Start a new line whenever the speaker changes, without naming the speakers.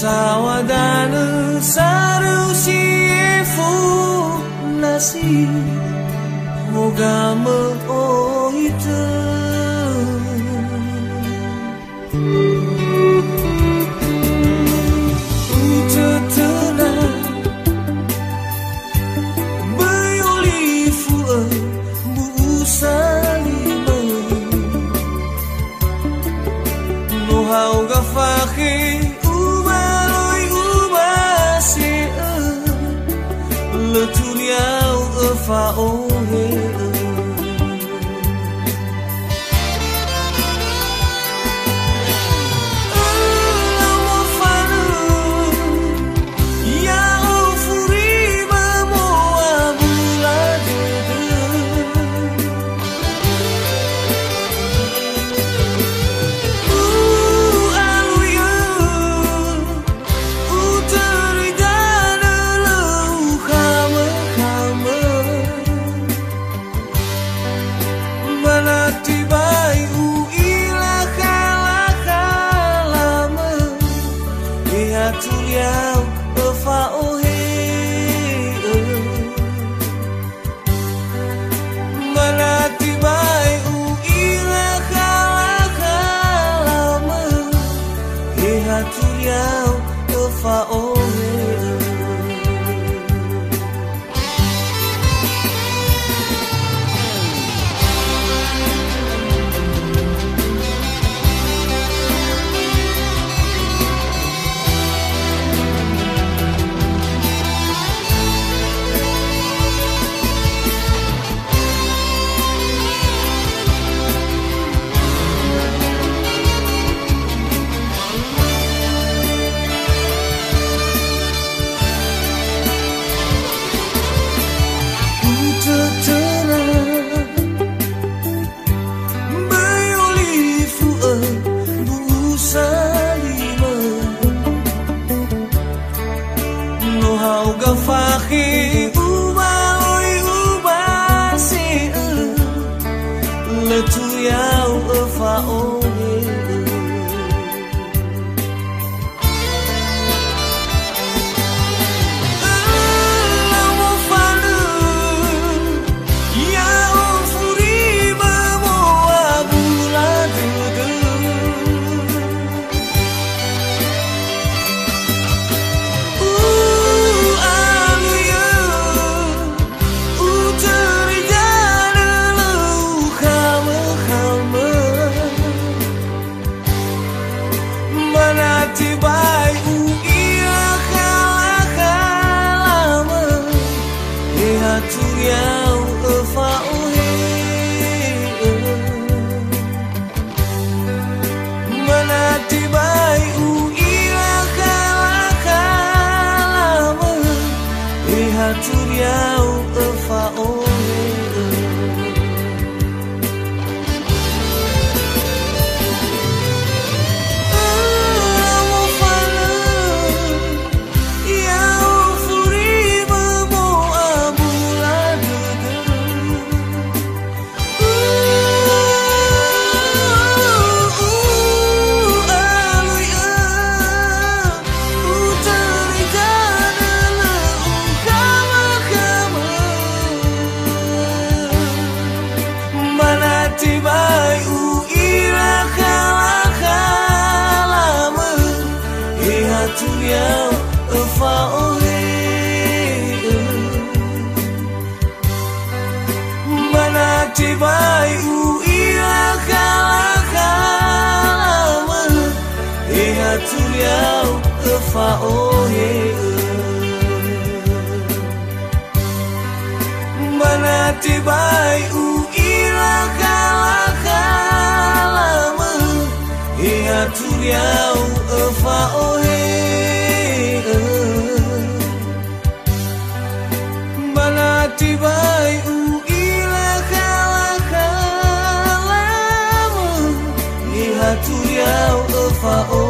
sawa danu saru si nasi moga me. Thank you. là tu out of my own material eu faço Oh. Turiao Anfaon pháo hi mana chỉ bay u ia khala khala mà e hatu yao pháo hi mana chỉ bay u ia khala khala mà e hatu yao pháo Oh